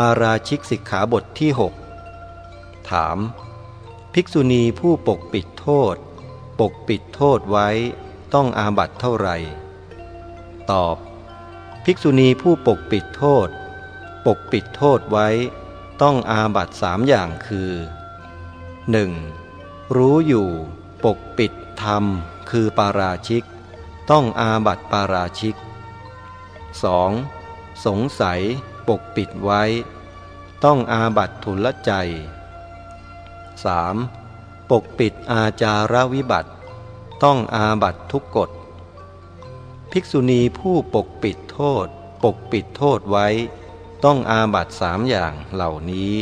ปาราชิกสิกขาบทที่ 6 ถาม ภิกษุณีผู้ปกปิดโทษ ปกปิดโทษไว้ต้องอาบัตเท่าไหร่ ตอบ ภิกษุณีผู้ปกปิดโทษ ปกปิดโทษไว้ ต้องอาบัตสามอย่างคือ 1. รู้อยู่ ปกปิดธรรมคือปาราชิก ต้องอาบัตปาราชิก 2. สงสัย ปกปิดไว้ ต้องอาบัตทุลใจ 3. ปกปิดอาจาระวิบัติ ต้องอาบัตทุกกฎ ภิกษุณีผู้ปกปิดโทษ ปกปิดโทษไว้ ต้องอาบัตสามอย่างเหล่านี้